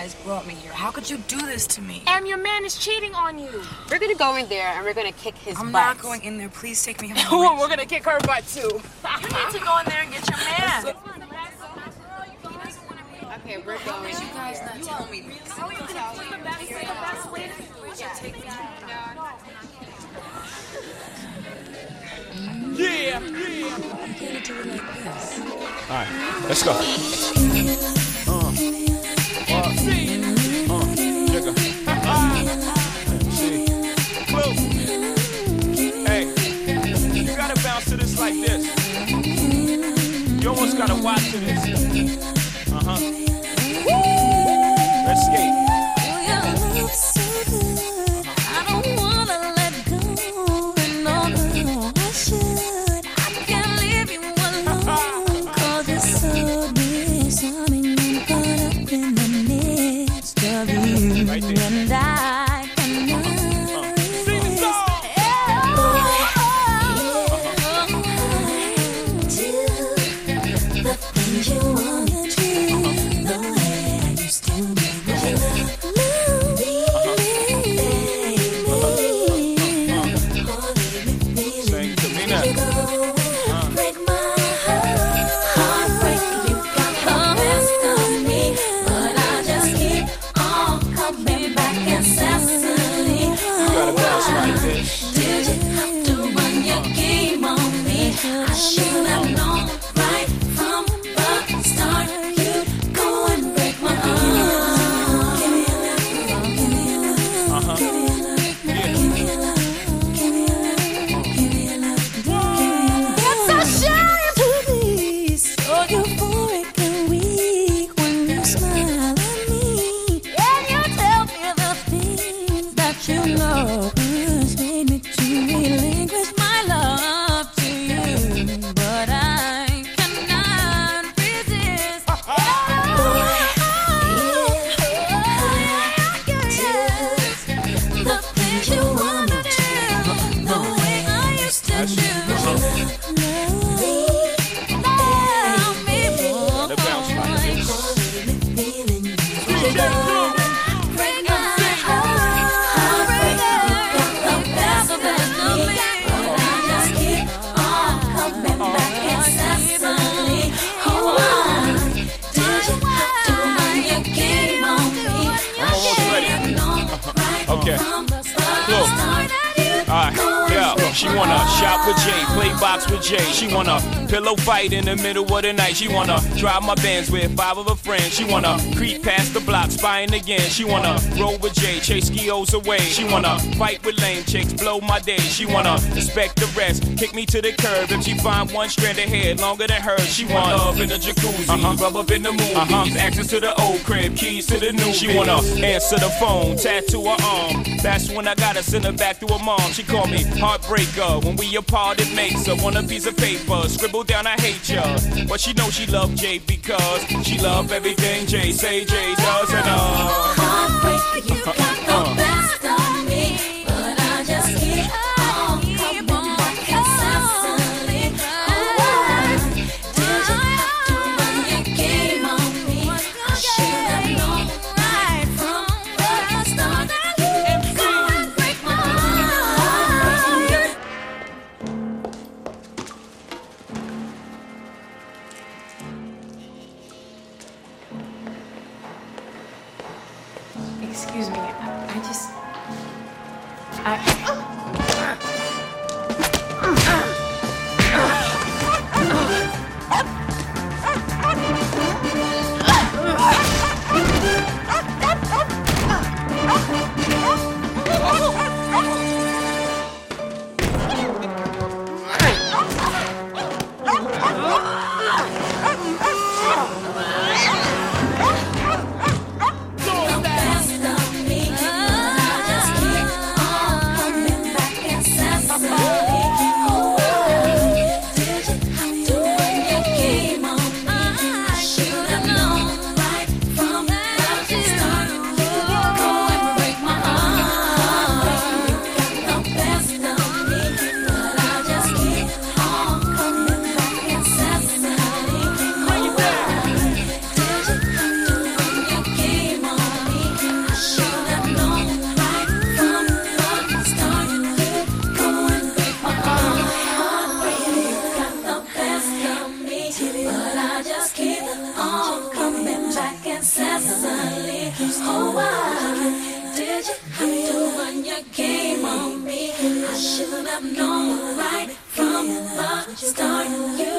guys brought me here. How could you do this to me? And your man is cheating on you. We're gonna go in there and we're gonna kick his butt. I'm not going in there. Please take me home. well, we're gonna kick her butt too. you need to go in there and get your man. Okay, we're going. You guys not tell me this. Yeah. I'm gonna do it like this. All right, let's go. You gotta bounce to this like this. You almost gotta watch to this. Uh huh. You you know persuade me to relinquish my love to you, but I cannot resist. The things you wanna do, the way I used to do. Right She wanna shop with Jay, play box with Jay. She wanna pillow fight in the middle of the night. She wanna drive my Benz with five of her friends. She wanna creep past the block, spying again. She wanna roll with Jay, chase skios away. She wanna fight with lame chicks, blow my day. She wanna respect the rest, kick me to the curb. If she find one strand of hair longer than hers, she wanna love in the jacuzzi, uh-huh. rub up in the movies, uh-huh. access to the old crib, keys to the new. She wanna answer the phone, tattoo her arm. That's when I gotta send her back to her mom. She called me When we apart, it makes her want a piece of paper. Scribble down, I hate ya. But she know she love Jay because she love everything Jay say Jay does and uh. Heartbreak, you got the best of Excuse me. I, I just. I. have right from the start.